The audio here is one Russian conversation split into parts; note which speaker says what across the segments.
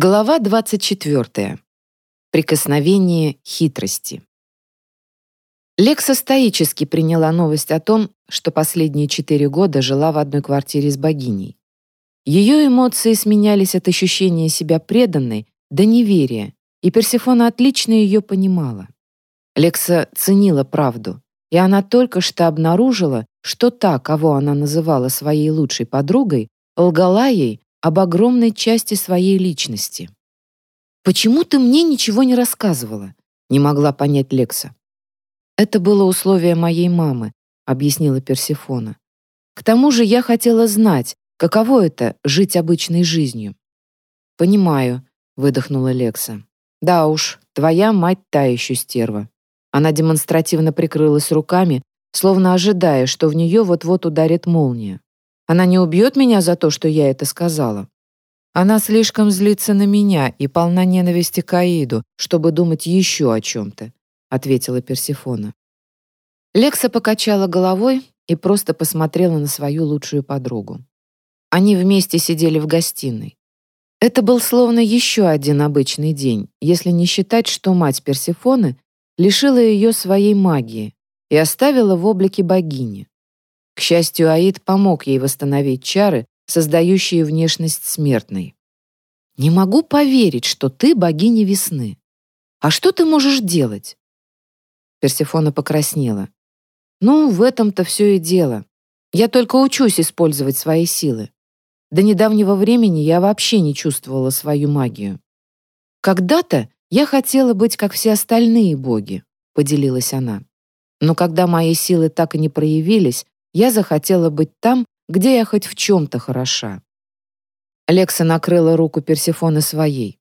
Speaker 1: Глава 24. Прикосновение хитрости. Лекса стоически приняла новость о том, что последние четыре года жила в одной квартире с богиней. Ее эмоции сменялись от ощущения себя преданной до неверия, и Персефона отлично ее понимала. Лекса ценила правду, и она только что обнаружила, что та, кого она называла своей лучшей подругой, лгала ей об огромной части своей личности. «Почему ты мне ничего не рассказывала?» — не могла понять Лекса. «Это было условие моей мамы», — объяснила Персефона. «К тому же я хотела знать, каково это — жить обычной жизнью». «Понимаю», — выдохнула Лекса. «Да уж, твоя мать та еще стерва». Она демонстративно прикрылась руками, словно ожидая, что в нее вот-вот ударит молния. Она не убьет меня за то, что я это сказала. Она слишком злится на меня и полна ненависти к Аиду, чтобы думать еще о чем-то», — ответила Персифона. Лекса покачала головой и просто посмотрела на свою лучшую подругу. Они вместе сидели в гостиной. Это был словно еще один обычный день, если не считать, что мать Персифоны лишила ее своей магии и оставила в облике богини. К счастью, Аид помог ей восстановить чары, создающие внешность смертной. «Не могу поверить, что ты богиня весны. А что ты можешь делать?» Персефона покраснела. «Ну, в этом-то все и дело. Я только учусь использовать свои силы. До недавнего времени я вообще не чувствовала свою магию. Когда-то я хотела быть как все остальные боги», — поделилась она. «Но когда мои силы так и не проявились, я захотела быть там, где я хоть в чем-то хороша. Лекса накрыла руку Персефоны своей.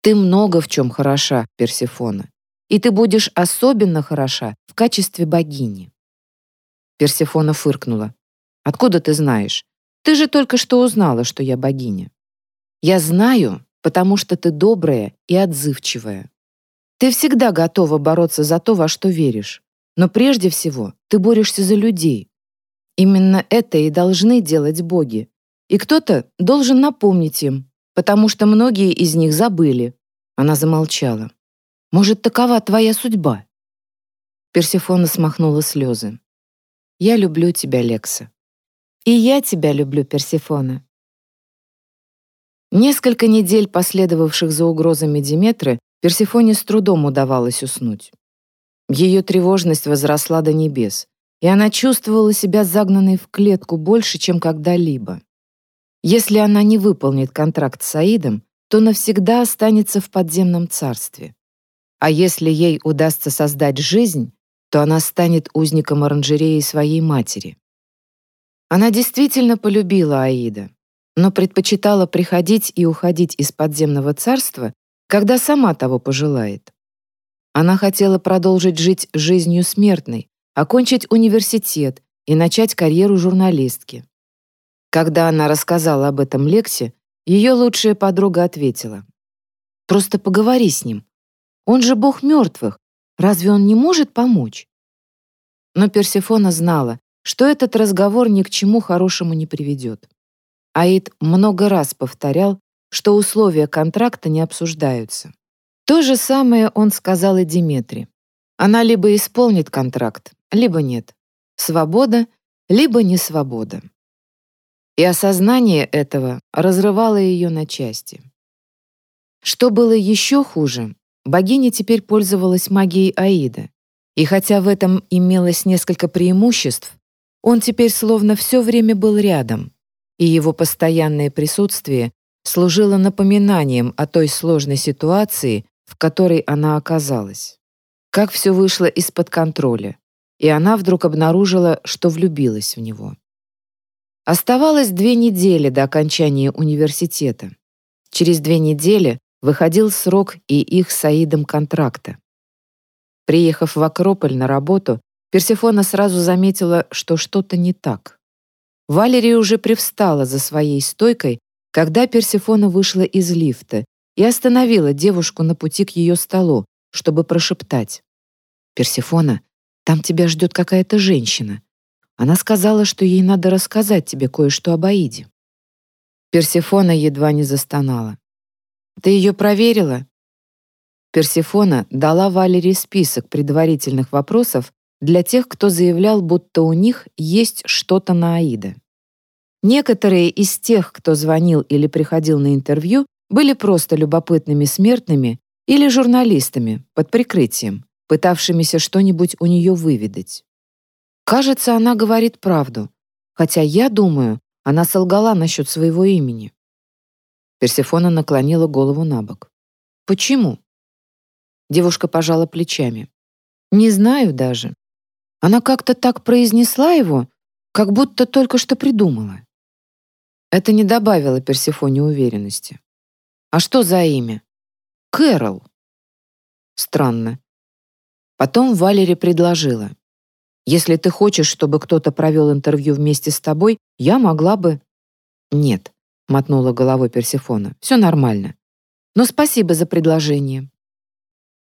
Speaker 1: «Ты много в чем хороша, Персефона, и ты будешь особенно хороша в качестве богини». Персефона фыркнула. «Откуда ты знаешь? Ты же только что узнала, что я богиня». «Я знаю, потому что ты добрая и отзывчивая. Ты всегда готова бороться за то, во что веришь. Но прежде всего ты борешься за людей, Именно это и должны делать боги. И кто-то должен напомнить им, потому что многие из них забыли. Она замолчала. Может, такова твоя судьба? Персефона смахнула слезы. Я люблю тебя, Лекса. И я тебя люблю, Персефона. Несколько недель, последовавших за угрозами Диметры, Персефоне с трудом удавалось уснуть. Ее тревожность возросла до небес и она чувствовала себя загнанной в клетку больше, чем когда-либо. Если она не выполнит контракт с Аидом, то навсегда останется в подземном царстве. А если ей удастся создать жизнь, то она станет узником оранжереи своей матери. Она действительно полюбила Аида, но предпочитала приходить и уходить из подземного царства, когда сама того пожелает. Она хотела продолжить жить жизнью смертной, окончить университет и начать карьеру журналистки. Когда она рассказала об этом Лексе, ее лучшая подруга ответила. «Просто поговори с ним. Он же бог мертвых. Разве он не может помочь?» Но Персефона знала, что этот разговор ни к чему хорошему не приведет. Аид много раз повторял, что условия контракта не обсуждаются. То же самое он сказал и Диметре. Она либо исполнит контракт, либо нет. Свобода, либо не свобода. И осознание этого разрывало ее на части. Что было еще хуже, богиня теперь пользовалась магией Аида. И хотя в этом имелось несколько преимуществ, он теперь словно все время был рядом, и его постоянное присутствие служило напоминанием о той сложной ситуации, в которой она оказалась. Как все вышло из-под контроля, и она вдруг обнаружила, что влюбилась в него. Оставалось две недели до окончания университета. Через две недели выходил срок и их с Аидом контракта. Приехав в Акрополь на работу, Персефона сразу заметила, что что-то не так. Валерия уже привстала за своей стойкой, когда Персефона вышла из лифта и остановила девушку на пути к ее столу, чтобы прошептать. «Персефона, там тебя ждет какая-то женщина. Она сказала, что ей надо рассказать тебе кое-что об Аиде». Персефона едва не застонала. Ты ее проверила?» Персифона дала Валерии список предварительных вопросов для тех, кто заявлял, будто у них есть что-то на Аида. Некоторые из тех, кто звонил или приходил на интервью, были просто любопытными смертными или журналистами под прикрытием, пытавшимися что-нибудь у нее выведать. Кажется, она говорит правду, хотя я думаю, она солгала насчет своего имени. Персефона наклонила голову на бок. «Почему?» Девушка пожала плечами. «Не знаю даже. Она как-то так произнесла его, как будто только что придумала». Это не добавило Персефоне уверенности. «А что за имя?» «Кэрол». Странно. Потом Валери предложила. «Если ты хочешь, чтобы кто-то провел интервью вместе с тобой, я могла бы...» «Нет», — мотнула головой Персефона, «все нормально. Но спасибо за предложение».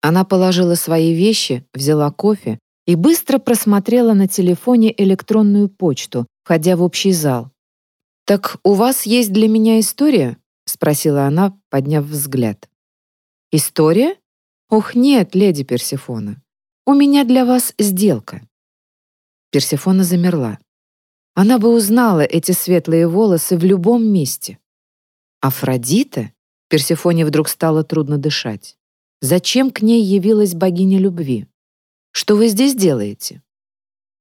Speaker 1: Она положила свои вещи, взяла кофе и быстро просмотрела на телефоне электронную почту, входя в общий зал. «Так у вас есть для меня история?» — спросила она, подняв взгляд. «История? Ох, нет, леди Персефона. У меня для вас сделка». Персефона замерла. Она бы узнала эти светлые волосы в любом месте. Афродита? Персефоне вдруг стало трудно дышать. Зачем к ней явилась богиня любви? Что вы здесь делаете?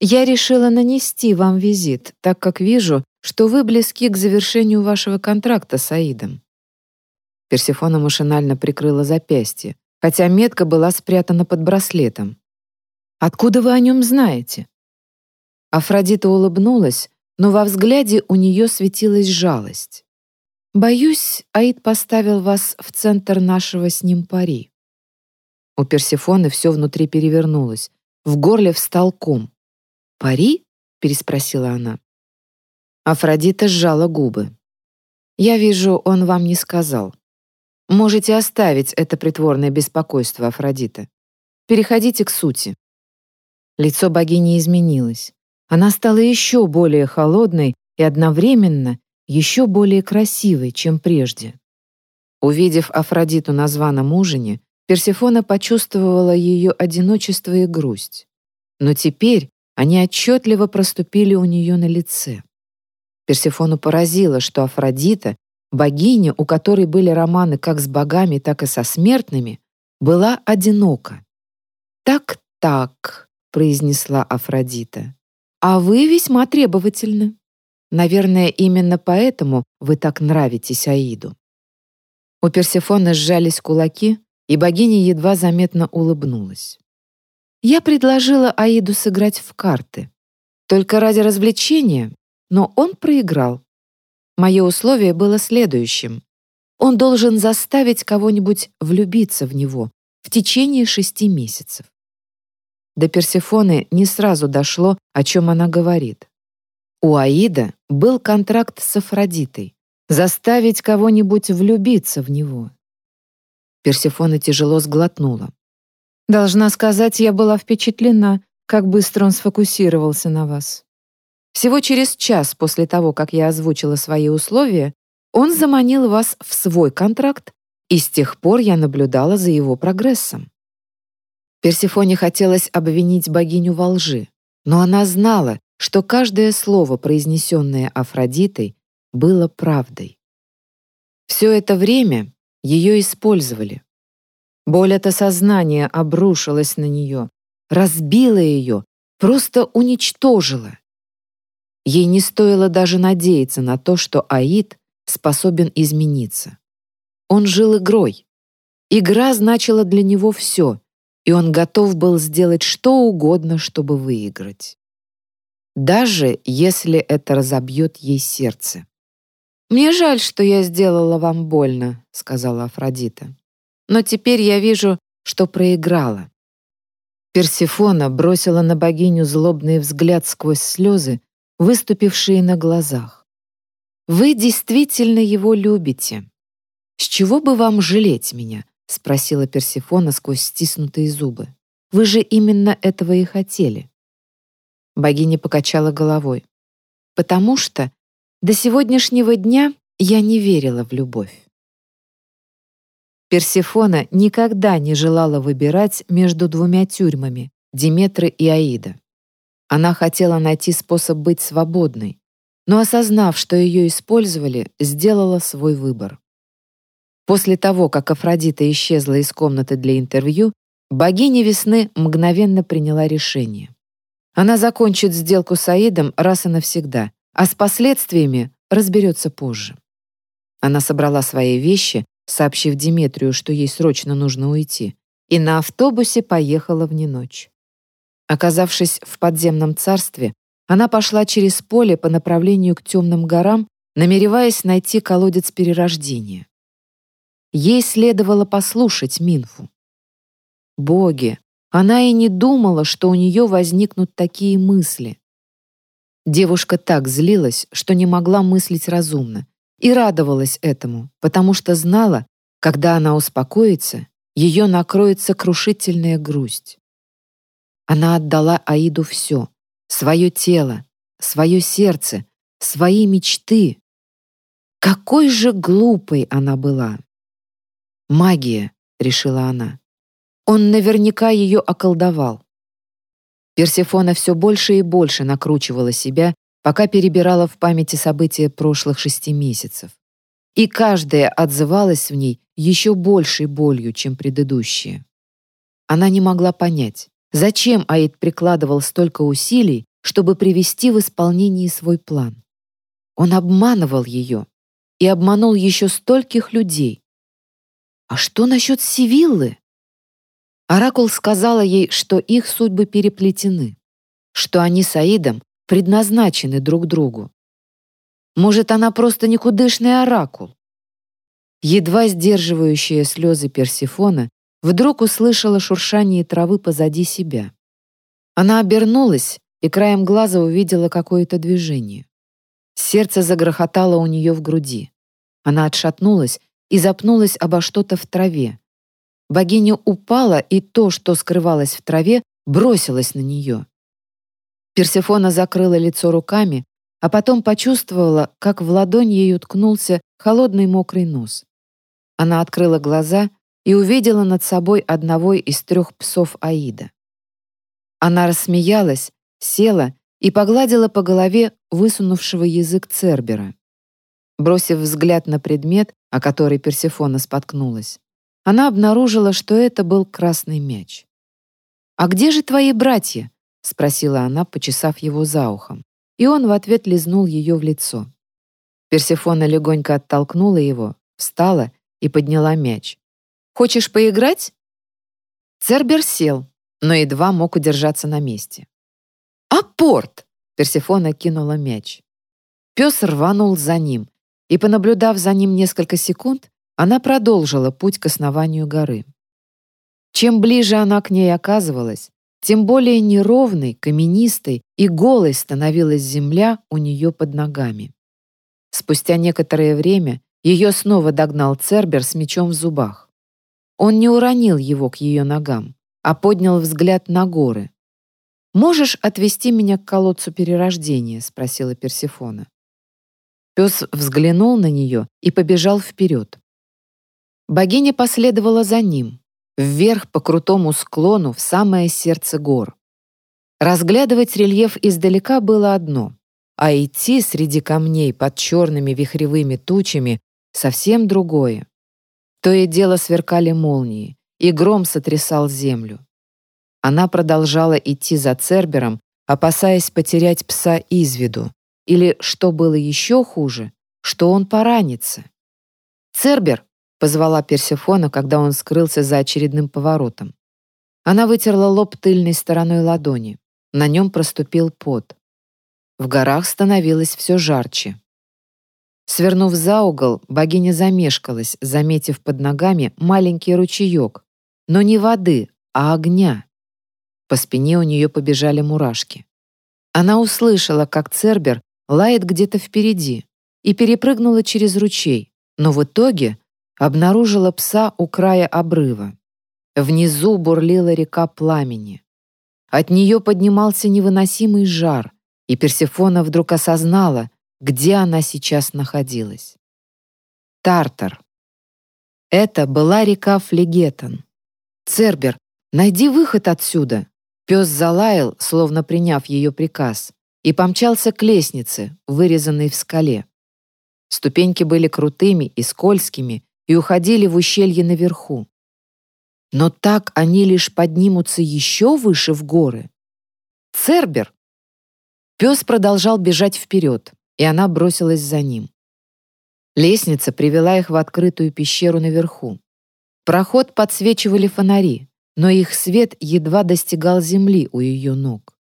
Speaker 1: Я решила нанести вам визит, так как вижу, что вы близки к завершению вашего контракта с Аидом. Персефона машинально прикрыла запястье, хотя метка была спрятана под браслетом. Откуда вы о нем знаете? Афродита улыбнулась, но во взгляде у нее светилась жалость. Боюсь, Аид поставил вас в центр нашего с ним пари. У Персефоны все внутри перевернулось. В горле встал ком. «Пари?» — переспросила она. Афродита сжала губы. «Я вижу, он вам не сказал. Можете оставить это притворное беспокойство, Афродита. Переходите к сути». Лицо богини изменилось. Она стала еще более холодной и одновременно еще более красивой, чем прежде. Увидев Афродиту на званом ужине, Персефона почувствовала ее одиночество и грусть. Но теперь они отчетливо проступили у нее на лице. Персефону поразило, что Афродита, богиня, у которой были романы как с богами, так и со смертными, была одинока. «Так-так», — произнесла Афродита, — «а вы весьма требовательны. Наверное, именно поэтому вы так нравитесь Аиду». У Персефоны сжались кулаки, и богиня едва заметно улыбнулась. Я предложила Аиду сыграть в карты. Только ради развлечения, но он проиграл. Мое условие было следующим. Он должен заставить кого-нибудь влюбиться в него в течение шести месяцев. До Персефоны не сразу дошло, о чем она говорит. У Аида был контракт с Афродитой — заставить кого-нибудь влюбиться в него. Персефона тяжело сглотнула. «Должна сказать, я была впечатлена, как быстро он сфокусировался на вас. Всего через час после того, как я озвучила свои условия, он заманил вас в свой контракт, и с тех пор я наблюдала за его прогрессом». Персефоне хотелось обвинить богиню во лжи, но она знала, что каждое слово, произнесенное Афродитой, было правдой. Все это время ее использовали. Боль от осознания обрушилась на нее, разбила ее, просто уничтожила. Ей не стоило даже надеяться на то, что Аид способен измениться. Он жил игрой. Игра значила для него все, и он готов был сделать что угодно, чтобы выиграть. Даже если это разобьет ей сердце. «Мне жаль, что я сделала вам больно», — сказала Афродита. «Но теперь я вижу, что проиграла». Персифона бросила на богиню злобный взгляд сквозь слезы, выступившие на глазах. «Вы действительно его любите. С чего бы вам жалеть меня?» — спросила Персифона сквозь стиснутые зубы. «Вы же именно этого и хотели». Богиня покачала головой. «Потому что до сегодняшнего дня я не верила в любовь. Персефона никогда не желала выбирать между двумя тюрьмами — Диметры и Аида. Она хотела найти способ быть свободной, но, осознав, что ее использовали, сделала свой выбор. После того, как Афродита исчезла из комнаты для интервью, богиня весны мгновенно приняла решение. Она закончит сделку с Аидом раз и навсегда, а с последствиями разберется позже. Она собрала свои вещи, сообщив Диметрию, что ей срочно нужно уйти, и на автобусе поехала в неночь. Оказавшись в подземном царстве, она пошла через поле по направлению к темным горам, намереваясь найти колодец перерождения. Ей следовало послушать Минфу. Боги, она и не думала, что у нее возникнут такие мысли. Девушка так злилась, что не могла мыслить разумно, и радовалась этому, потому что знала, когда она успокоится, ее накроет сокрушительная грусть. Она отдала Аиду все — свое тело, свое сердце, свои мечты. Какой же глупой она была! «Магия», — решила она. Он наверняка ее околдовал. Персефона все больше и больше накручивала себя, пока перебирала в памяти события прошлых шести месяцев. И каждая отзывалась в ней еще большей болью, чем предыдущие. Она не могла понять, зачем Аид прикладывал столько усилий, чтобы привести в исполнение свой план. Он обманывал ее и обманул еще стольких людей, а что насчет Сивиллы? Оракул сказала ей, что их судьбы переплетены, что они с Аидом предназначены друг другу. Может, она просто никудышный оракул? Едва сдерживающая слезы Персифона вдруг услышала шуршание травы позади себя. Она обернулась и краем глаза увидела какое-то движение. Сердце загрохотало у нее в груди. Она отшатнулась и запнулась обо что-то в траве. Богиня упала, и то, что скрывалось в траве, бросилось на нее. Персефона закрыла лицо руками, а потом почувствовала, как в ладонь ей уткнулся холодный мокрый нос. Она открыла глаза и увидела над собой одного из трех псов Аида. Она рассмеялась, села и погладила по голове высунувшего язык Цербера. Бросив взгляд на предмет, о который Персефона споткнулась, она обнаружила, что это был красный мяч. «А где же твои братья?» — спросила она, почесав его за ухом. И он в ответ лизнул ее в лицо. Персефона легонько оттолкнула его, встала и подняла мяч. «Хочешь поиграть?» Цербер сел, но едва мог удержаться на месте. «Апорт!» — Персефона кинула мяч. Пес рванул за ним, и, понаблюдав за ним несколько секунд, она продолжила путь к основанию горы. Чем ближе она к ней оказывалась, тем более неровной, каменистой и голой становилась земля у нее под ногами. Спустя некоторое время ее снова догнал Цербер с мечом в зубах. Он не уронил его к ее ногам, а поднял взгляд на горы. «Можешь отвести меня к колодцу перерождения?» — спросила Персифона. Пес взглянул на нее и побежал вперед. Богиня последовала за ним, вверх по крутому склону в самое сердце гор. Разглядывать рельеф издалека было одно, а идти среди камней под черными вихревыми тучами совсем другое. То и дело сверкали молнии, и гром сотрясал землю. Она продолжала идти за Цербером, опасаясь потерять пса из виду, или, что было еще хуже, что он поранится. «Цербер!» — позвала Персефона, когда он скрылся за очередным поворотом. Она вытерла лоб тыльной стороной ладони. На нем проступил пот. В горах становилось все жарче. Свернув за угол, богиня замешкалась, заметив под ногами маленький ручеек, но не воды, а огня. По спине у нее побежали мурашки. Она услышала, как Цербер лает где-то впереди, и перепрыгнула через ручей, но в итоге обнаружила пса у края обрыва. Внизу бурлила река пламени. От нее поднимался невыносимый жар, и Персефона вдруг осознала, где она сейчас находилась. Тартар. Это была река Флегетон. «Цербер, найди выход отсюда!» Пес залаял, словно приняв ее приказ, и помчался к лестнице, вырезанной в скале. Ступеньки были крутыми и скользкими и уходили в ущелье наверху. Но так они лишь поднимутся еще выше в горы. «Цербер!» Пес продолжал бежать вперед, и она бросилась за ним. Лестница привела их в открытую пещеру наверху. Проход подсвечивали фонари, но их свет едва достигал земли у ее ног.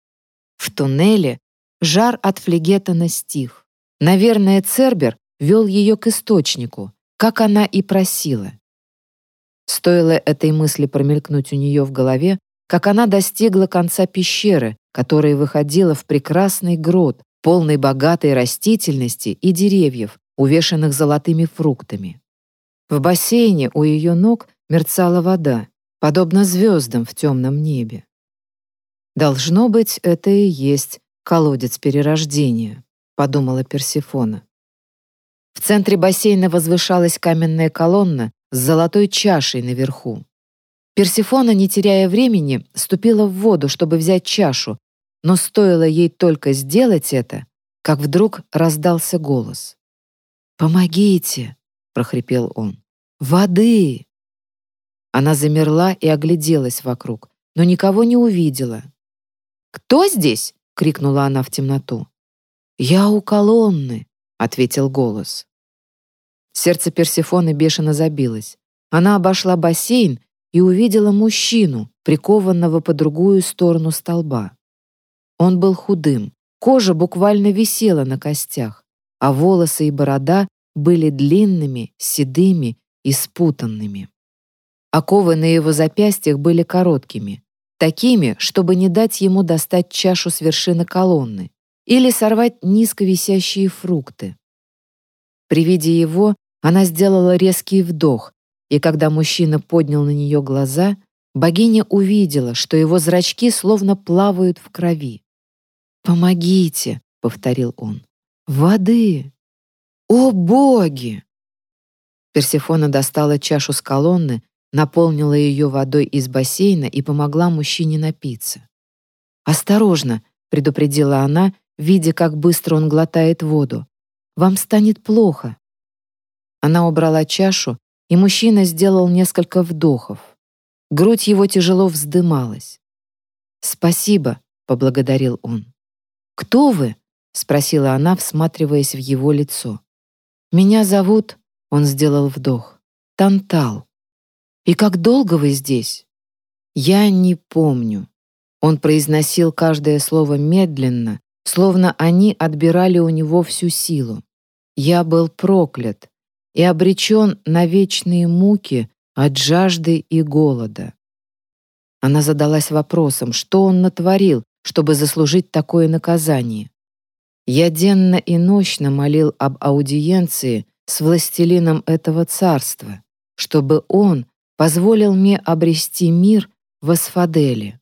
Speaker 1: В туннеле жар от флегета стих. Наверное, Цербер вел ее к источнику, как она и просила. Стоило этой мысли промелькнуть у нее в голове, как она достигла конца пещеры, которая выходила в прекрасный грот, полный богатой растительности и деревьев, увешанных золотыми фруктами. В бассейне у ее ног мерцала вода, подобно звездам в темном небе. «Должно быть, это и есть колодец перерождения», — подумала Персифона. В центре бассейна возвышалась каменная колонна с золотой чашей наверху. Персифона, не теряя времени, ступила в воду, чтобы взять чашу, но стоило ей только сделать это, как вдруг раздался голос. «Помогите!» — прохрипел он. «Воды!» Она замерла и огляделась вокруг, но никого не увидела. «Кто здесь?» — крикнула она в темноту. «Я у колонны», — ответил голос. Сердце Персефоны бешено забилось. Она обошла бассейн и увидела мужчину, прикованного по другую сторону столба. Он был худым, кожа буквально висела на костях, а волосы и борода были длинными, седыми и спутанными. Оковы на его запястьях были короткими, такими, чтобы не дать ему достать чашу с вершины колонны или сорвать низко висящие фрукты. При виде его она сделала резкий вдох, и когда мужчина поднял на нее глаза, богиня увидела, что его зрачки словно плавают в крови. «Помогите!» — повторил он. «Воды! О, боги!» Персефона достала чашу с колонны, наполнила ее водой из бассейна и помогла мужчине напиться. «Осторожно!» — предупредила она, видя, как быстро он глотает воду. «Вам станет плохо!» Она убрала чашу, и мужчина сделал несколько вдохов. Грудь его тяжело вздымалась. «Спасибо», — поблагодарил он. «Кто вы?» — спросила она, всматриваясь в его лицо. «Меня зовут...» — он сделал вдох. «Тантал. И как долго вы здесь?» «Я не помню». Он произносил каждое слово медленно, словно они отбирали у него всю силу. «Я был проклят, и обречен на вечные муки от жажды и голода. Она задалась вопросом, что он натворил, чтобы заслужить такое наказание. Я денно и ночно молил об аудиенции с властелином этого царства, чтобы он позволил мне обрести мир в Асфаделе.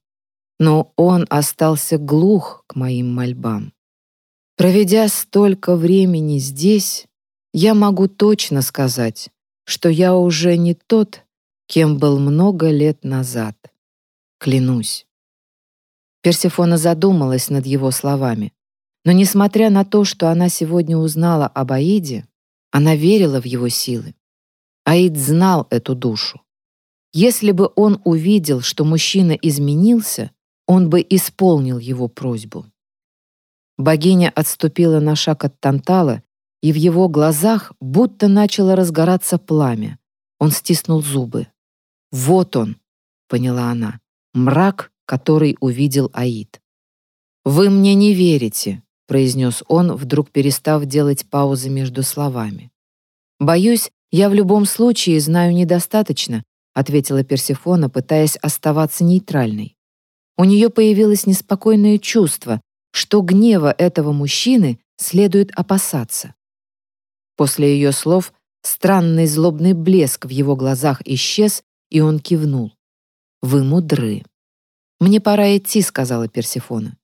Speaker 1: Но он остался глух к моим мольбам. Проведя столько времени здесь, я могу точно сказать, что я уже не тот, кем был много лет назад. Клянусь. Персефона задумалась над его словами. Но несмотря на то, что она сегодня узнала об Аиде, она верила в его силы. Аид знал эту душу. Если бы он увидел, что мужчина изменился, он бы исполнил его просьбу. Богиня отступила на шаг от Тантала и в его глазах будто начало разгораться пламя. Он стиснул зубы. «Вот он», — поняла она, — «мрак, который увидел Аид». «Вы мне не верите», — произнес он, вдруг перестав делать паузы между словами. «Боюсь, я в любом случае знаю недостаточно», — ответила Персефона, пытаясь оставаться нейтральной. У нее появилось неспокойное чувство, что гнева этого мужчины следует опасаться. После ее слов странный злобный блеск в его глазах исчез, и он кивнул. «Вы мудры». «Мне пора идти», — сказала Персифона.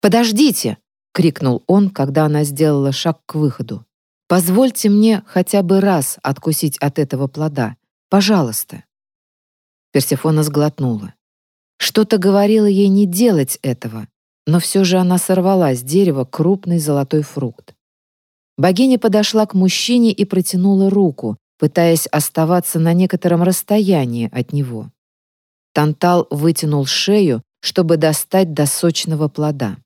Speaker 1: «Подождите!» — крикнул он, когда она сделала шаг к выходу. «Позвольте мне хотя бы раз откусить от этого плода. Пожалуйста». Персефона сглотнула. Что-то говорило ей не делать этого, но все же она сорвала с дерева крупный золотой фрукт. Богиня подошла к мужчине и протянула руку, пытаясь оставаться на некотором расстоянии от него. Тантал вытянул шею, чтобы достать до сочного плода.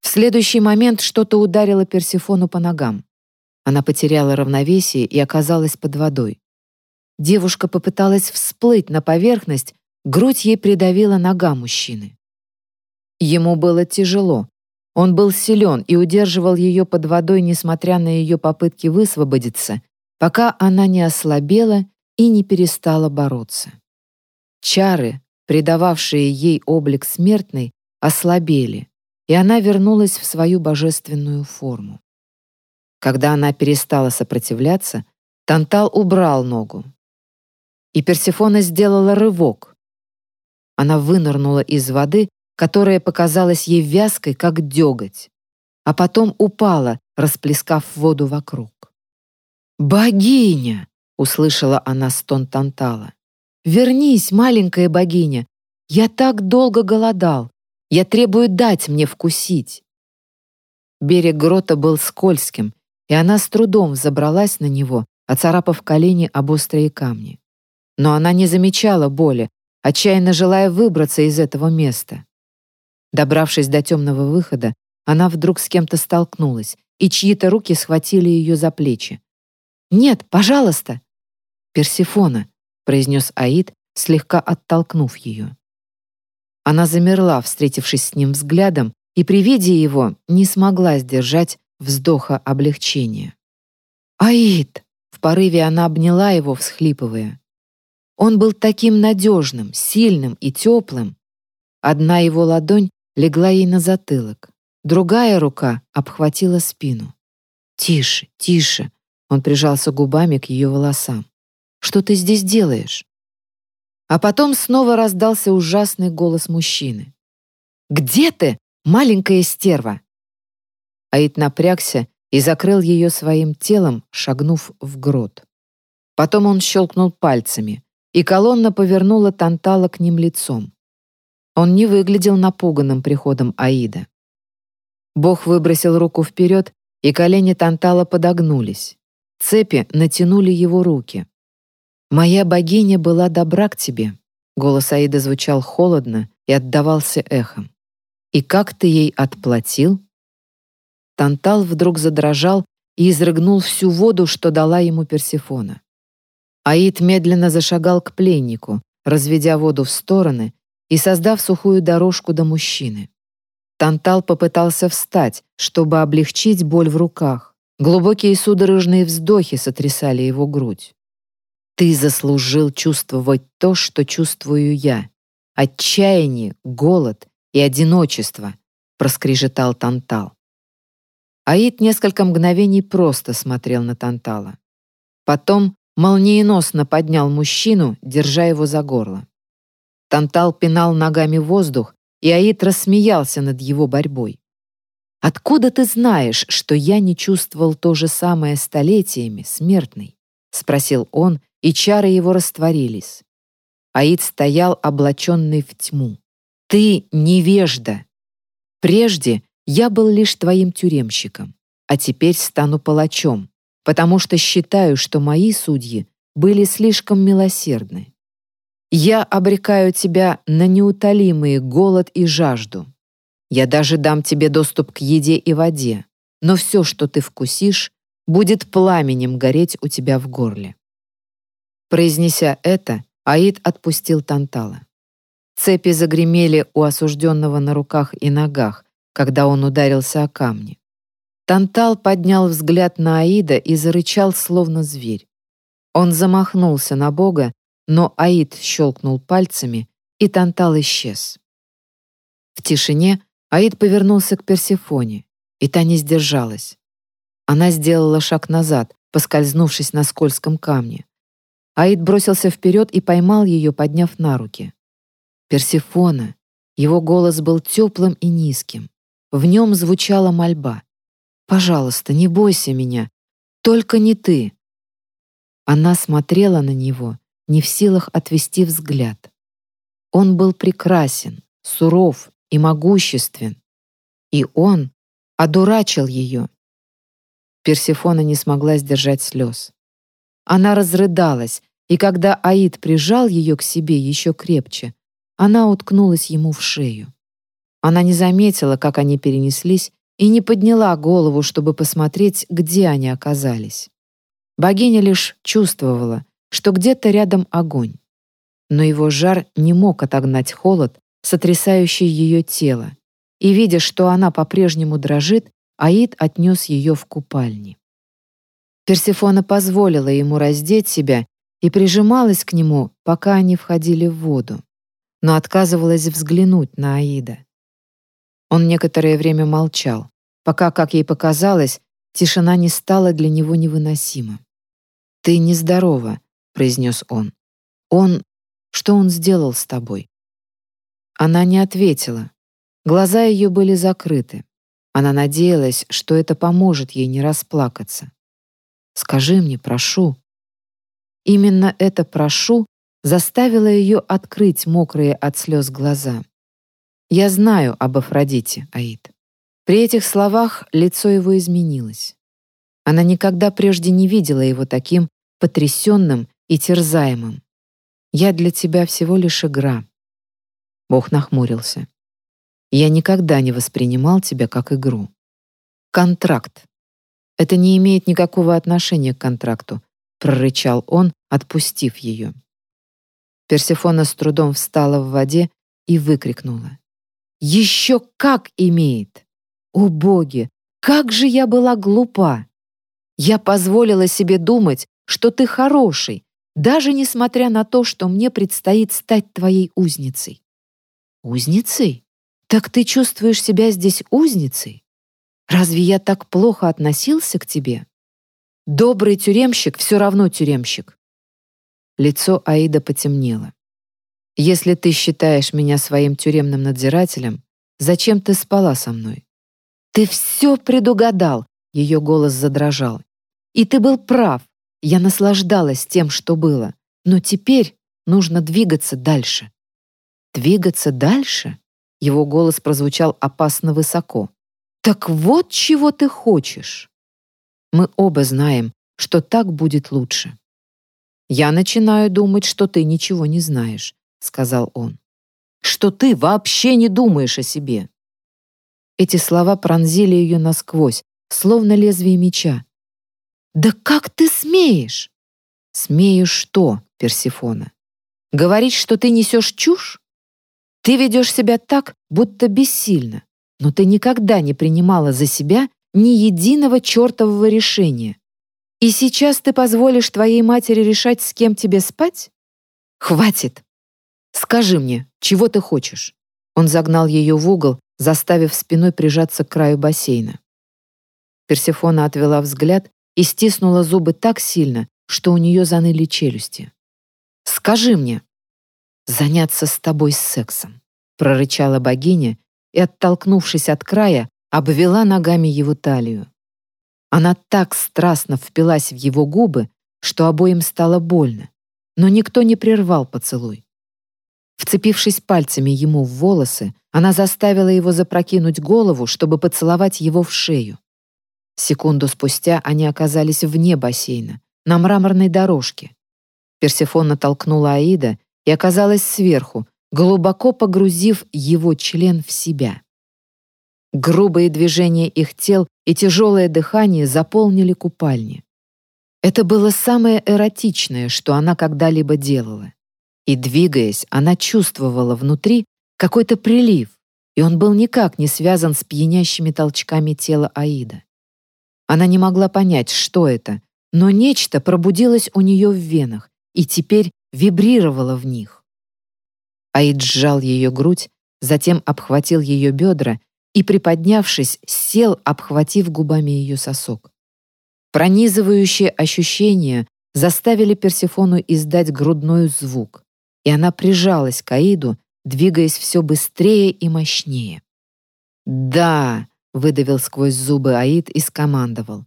Speaker 1: В следующий момент что-то ударило Персефону по ногам. Она потеряла равновесие и оказалась под водой. Девушка попыталась всплыть на поверхность, грудь ей придавила нога мужчины. Ему было тяжело. Он был силен и удерживал ее под водой, несмотря на ее попытки высвободиться, пока она не ослабела и не перестала бороться. Чары, придававшие ей облик смертной, ослабели, и она вернулась в свою божественную форму. Когда она перестала сопротивляться, Тантал убрал ногу. И Персефона сделала рывок. Она вынырнула из воды, которая показалась ей вязкой, как деготь, а потом упала, расплескав воду вокруг. «Богиня!» — услышала она стон Тантала. «Вернись, маленькая богиня! Я так долго голодал! Я требую дать мне вкусить!» Берег грота был скользким, и она с трудом забралась на него, оцарапав колени об острые камни. Но она не замечала боли, отчаянно желая выбраться из этого места. Добравшись до темного выхода, она вдруг с кем-то столкнулась, и чьи-то руки схватили ее за плечи. «Нет, пожалуйста!» «Персифона», — произнес Аид, слегка оттолкнув ее. Она замерла, встретившись с ним взглядом, и при виде его не смогла сдержать вздоха облегчения. «Аид!» — в порыве она обняла его, всхлипывая. Он был таким надежным, сильным и теплым. Одна его ладонь легла ей на затылок, другая рука обхватила спину. «Тише, тише!» Он прижался губами к ее волосам. «Что ты здесь делаешь?» А потом снова раздался ужасный голос мужчины. «Где ты, маленькая стерва?» Аид напрягся и закрыл ее своим телом, шагнув в грот. Потом он щелкнул пальцами, и колонна повернула Тантала к ним лицом. Он не выглядел напуганным приходом Аида. Бог выбросил руку вперед, и колени Тантала подогнулись. Цепи натянули его руки. «Моя богиня была добра к тебе», — голос Аида звучал холодно и отдавался эхом. «И как ты ей отплатил?» Тантал вдруг задрожал и изрыгнул всю воду, что дала ему Персефона. Аид медленно зашагал к пленнику, разведя воду в стороны и создав сухую дорожку до мужчины. Тантал попытался встать, чтобы облегчить боль в руках, Глубокие судорожные вздохи сотрясали его грудь. «Ты заслужил чувствовать то, что чувствую я. Отчаяние, голод и одиночество», — проскрежетал Тантал. Аид несколько мгновений просто смотрел на Тантала. Потом молниеносно поднял мужчину, держа его за горло. Тантал пинал ногами воздух, и Аид рассмеялся над его борьбой. «Откуда ты знаешь, что я не чувствовал то же самое столетиями, смертный?» — спросил он, и чары его растворились. Аид стоял, облаченный в тьму. «Ты невежда! Прежде я был лишь твоим тюремщиком, а теперь стану палачом, потому что считаю, что мои судьи были слишком милосердны. Я обрекаю тебя на неутолимый голод и жажду, я даже дам тебе доступ к еде и воде, но все, что ты вкусишь, будет пламенем гореть у тебя в горле». Произнеся это, Аид отпустил Тантала. Цепи загремели у осужденного на руках и ногах, когда он ударился о камни. Тантал поднял взгляд на Аида и зарычал, словно зверь. Он замахнулся на Бога, но Аид щелкнул пальцами, и Тантал исчез. В тишине Аид повернулся к Персефоне, и та не сдержалась. Она сделала шаг назад, поскользнувшись на скользком камне. Аид бросился вперед и поймал ее, подняв на руки. «Персефона!» Его голос был теплым и низким. В нем звучала мольба. «Пожалуйста, не бойся меня. Только не ты!» Она смотрела на него, не в силах отвести взгляд. Он был прекрасен, суров и могуществен. И он одурачил ее. Персефона не смогла сдержать слез. Она разрыдалась, и когда Аид прижал ее к себе еще крепче, она уткнулась ему в шею. Она не заметила, как они перенеслись, и не подняла голову, чтобы посмотреть, где они оказались. Богиня лишь чувствовала, что где-то рядом огонь. Но его жар не мог отогнать холод, сотрясающий ее тело, и, видя, что она по-прежнему дрожит, Аид отнес ее в купальни. Персефона позволила ему раздеть себя и прижималась к нему, пока они входили в воду, но отказывалась взглянуть на Аида. Он некоторое время молчал, пока, как ей показалось, тишина не стала для него невыносима. «Ты нездорова», — произнес он. «Он... Что он сделал с тобой?» Она не ответила. Глаза ее были закрыты. Она надеялась, что это поможет ей не расплакаться. «Скажи мне, прошу». Именно это «прошу» заставило ее открыть мокрые от слез глаза. «Я знаю об Афродите, Аид». При этих словах лицо его изменилось. Она никогда прежде не видела его таким потрясенным и терзаемым. «Я для тебя всего лишь игра». Бог нахмурился. «Я никогда не воспринимал тебя как игру. Контракт. Это не имеет никакого отношения к контракту», прорычал он, отпустив ее. Персефона с трудом встала в воде и выкрикнула. «Еще как имеет! О боги, как же я была глупа! Я позволила себе думать, что ты хороший, даже несмотря на то, что мне предстоит стать твоей узницей». «Узницей? Так ты чувствуешь себя здесь узницей? Разве я так плохо относился к тебе?» «Добрый тюремщик все равно тюремщик». Лицо Аида потемнело. «Если ты считаешь меня своим тюремным надзирателем, зачем ты спала со мной?» «Ты все предугадал!» — ее голос задрожал. «И ты был прав. Я наслаждалась тем, что было. Но теперь нужно двигаться дальше». «Двигаться дальше?» Его голос прозвучал опасно высоко. «Так вот чего ты хочешь!» Мы оба знаем, что так будет лучше. «Я начинаю думать, что ты ничего не знаешь», — сказал он. «Что ты вообще не думаешь о себе». Эти слова пронзили ее насквозь, словно лезвие меча. «Да как ты смеешь?» «Смею что, Персифона? Говорить, что ты несешь чушь? Ты ведешь себя так, будто бессильно, но ты никогда не принимала за себя ни единого чертового решения. И сейчас ты позволишь твоей матери решать, с кем тебе спать? Хватит! Скажи мне, чего ты хочешь?» Он загнал ее в угол, заставив спиной прижаться к краю бассейна. Персефона отвела взгляд и стиснула зубы так сильно, что у нее заныли челюсти. «Скажи мне!» «Заняться с тобой сексом», — прорычала богиня и, оттолкнувшись от края, обвела ногами его талию. Она так страстно впилась в его губы, что обоим стало больно, но никто не прервал поцелуй. Вцепившись пальцами ему в волосы, она заставила его запрокинуть голову, чтобы поцеловать его в шею. Секунду спустя они оказались вне бассейна, на мраморной дорожке. Персефона толкнула Аида и оказалась сверху, глубоко погрузив его член в себя. Грубые движения их тел и тяжелое дыхание заполнили купальни. Это было самое эротичное, что она когда-либо делала. И, двигаясь, она чувствовала внутри, какой-то прилив, и он был никак не связан с пьянящими толчками тела Аида. Она не могла понять, что это, но нечто пробудилось у нее в венах и теперь вибрировало в них. Аид сжал ее грудь, затем обхватил ее бедра и, приподнявшись, сел, обхватив губами ее сосок. Пронизывающие ощущения заставили Персефону издать грудной звук, и она прижалась к Аиду, двигаясь все быстрее и мощнее. «Да!» — выдавил сквозь зубы Аид и скомандовал.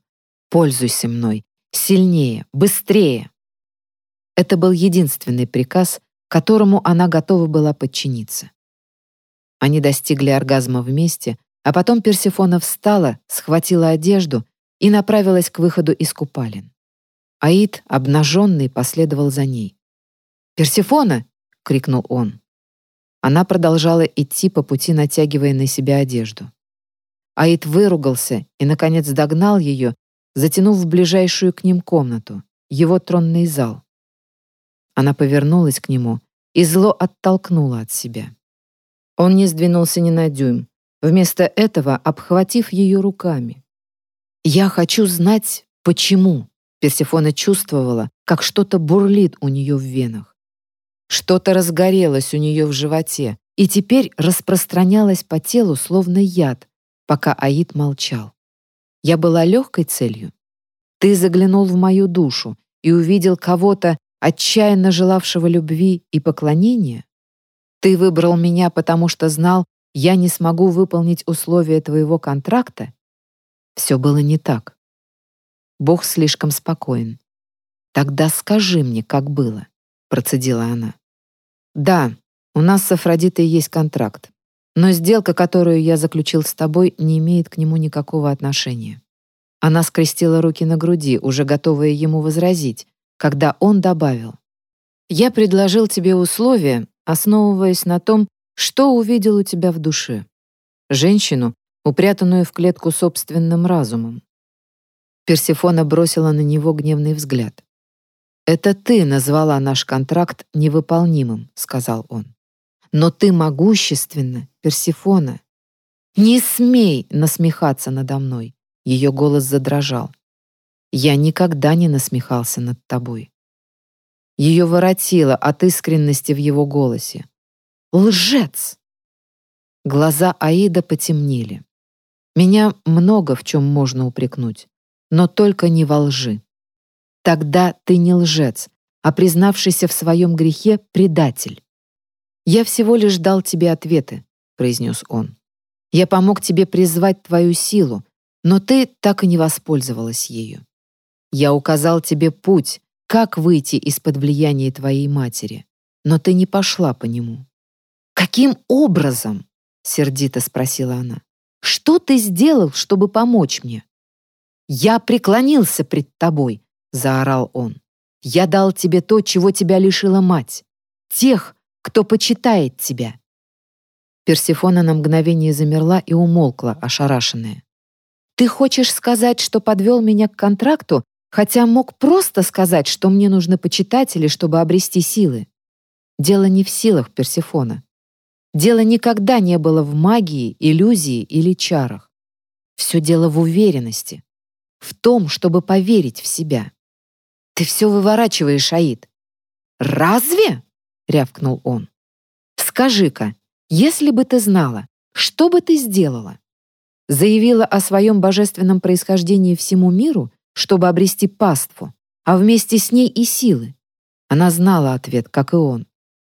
Speaker 1: «Пользуйся мной! Сильнее! Быстрее!» Это был единственный приказ, которому она готова была подчиниться. Они достигли оргазма вместе, а потом Персефона встала, схватила одежду и направилась к выходу из купалин. Аид, обнаженный, последовал за ней. «Персефона!» — крикнул он. Она продолжала идти по пути, натягивая на себя одежду. Аид выругался и, наконец, догнал ее, затянув в ближайшую к ним комнату, его тронный зал. Она повернулась к нему и зло оттолкнула от себя. Он не сдвинулся ни на дюйм, вместо этого обхватив ее руками. «Я хочу знать, почему», Персефона чувствовала, как что-то бурлит у нее в венах. Что-то разгорелось у нее в животе и теперь распространялось по телу, словно яд, пока Аид молчал. Я была легкой целью. Ты заглянул в мою душу и увидел кого-то, отчаянно желавшего любви и поклонения? Ты выбрал меня, потому что знал, я не смогу выполнить условия твоего контракта? Все было не так. Бог слишком спокоен. Тогда скажи мне, как было, процедила она. Да, у нас с Афродитой есть контракт, но сделка, которую я заключил с тобой, не имеет к нему никакого отношения. Она скрестила руки на груди, уже готовая ему возразить, когда он добавил. «Я предложил тебе условия, основываясь на том, что увидел у тебя в душе. Женщину, упрятанную в клетку собственным разумом. Персефона бросила на него гневный взгляд. «Это ты назвала наш контракт невыполнимым», — сказал он. «Но ты могущественна, Персефона. Не смей насмехаться надо мной!» Ее голос задрожал. «Я никогда не насмехался над тобой». Ее воротило от искренности в его голосе. «Лжец!» Глаза Аида потемнели. «Меня много в чем можно упрекнуть но только не во лжи. Тогда ты не лжец, а признавшийся в своем грехе предатель. «Я всего лишь дал тебе ответы», — произнес он. «Я помог тебе призвать твою силу, но ты так и не воспользовалась ею. Я указал тебе путь, как выйти из-под влияния твоей матери, но ты не пошла по нему». «Каким образом?» — сердито спросила она. «Что ты сделал, чтобы помочь мне?» «Я преклонился пред тобой», — заорал он. «Я дал тебе то, чего тебя лишила мать. Тех, кто почитает тебя». Персефона на мгновение замерла и умолкла, ошарашенная. «Ты хочешь сказать, что подвел меня к контракту, хотя мог просто сказать, что мне нужны почитатели, чтобы обрести силы? Дело не в силах Персефона. Дело никогда не было в магии, иллюзии или чарах. Все дело в уверенности в том, чтобы поверить в себя. Ты все выворачиваешь, Аид. Разве? рявкнул он. Скажи-ка, если бы ты знала, что бы ты сделала? Заявила о своем божественном происхождении всему миру, чтобы обрести паству, а вместе с ней и силы. Она знала ответ, как и он.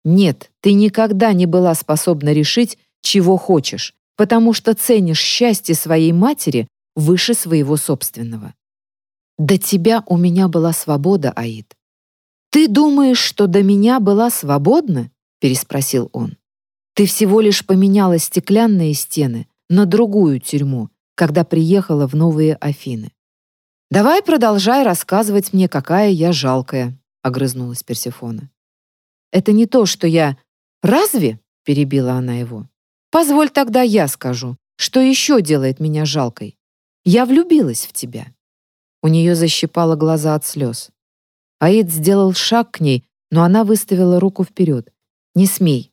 Speaker 1: Нет, ты никогда не была способна решить, чего хочешь, потому что ценишь счастье своей матери выше своего собственного. До тебя у меня была свобода, Аид. Ты думаешь, что до меня была свободна? переспросил он. Ты всего лишь поменяла стеклянные стены на другую тюрьму, когда приехала в Новые Афины. Давай продолжай рассказывать мне, какая я жалкая, огрызнулась Персефона. Это не то, что я Разве? перебила она его. Позволь тогда я скажу, что еще делает меня жалкой. Я влюбилась в тебя». У нее защипало глаза от слез. Аид сделал шаг к ней, но она выставила руку вперед. «Не смей».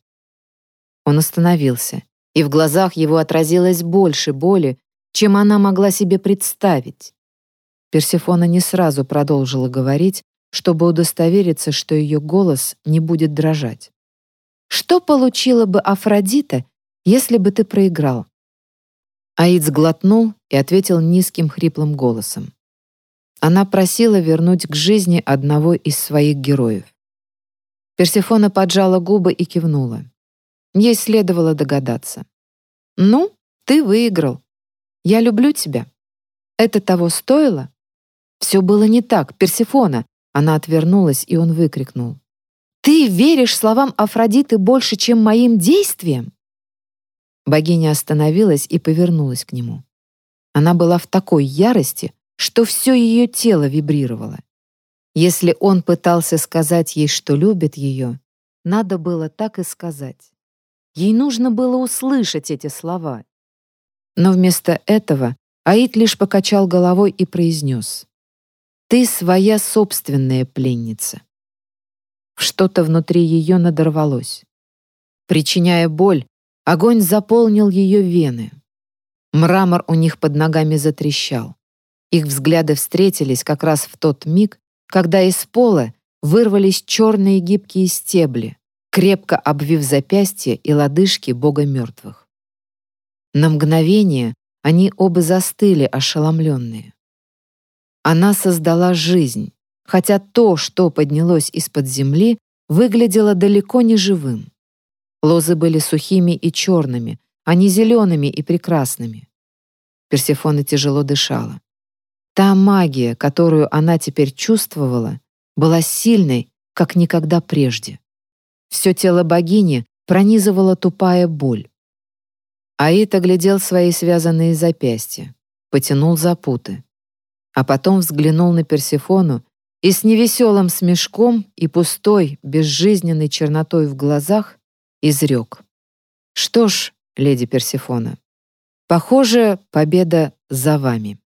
Speaker 1: Он остановился, и в глазах его отразилось больше боли, чем она могла себе представить. Персефона не сразу продолжила говорить, чтобы удостовериться, что ее голос не будет дрожать. «Что получила бы Афродита, если бы ты проиграл? Аид сглотнул и ответил низким хриплым голосом. Она просила вернуть к жизни одного из своих героев. Персефона поджала губы и кивнула. Ей следовало догадаться. «Ну, ты выиграл. Я люблю тебя. Это того стоило?» «Все было не так, Персефона. Она отвернулась, и он выкрикнул. «Ты веришь словам Афродиты больше, чем моим действиям?» Богиня остановилась и повернулась к нему. Она была в такой ярости, что все ее тело вибрировало. Если он пытался сказать ей, что любит ее, надо было так и сказать. Ей нужно было услышать эти слова. Но вместо этого Аид лишь покачал головой и произнес «Ты своя собственная пленница». Что-то внутри ее надорвалось. Причиняя боль, огонь заполнил ее вены. Мрамор у них под ногами затрещал. Их взгляды встретились как раз в тот миг, когда из пола вырвались черные гибкие стебли, крепко обвив запястья и лодыжки бога мертвых. На мгновение они оба застыли, ошеломленные. Она создала жизнь, хотя то, что поднялось из-под земли, выглядело далеко не живым. Лозы были сухими и черными, а не зелеными и прекрасными. Персефона тяжело дышала. Та магия, которую она теперь чувствовала, была сильной, как никогда прежде. Все тело богини пронизывала тупая боль. Аид оглядел свои связанные запястья, потянул за путы, а потом взглянул на Персефону и с невеселым смешком и пустой, безжизненной чернотой в глазах изрек. «Что ж, леди Персефона, похоже, победа за вами».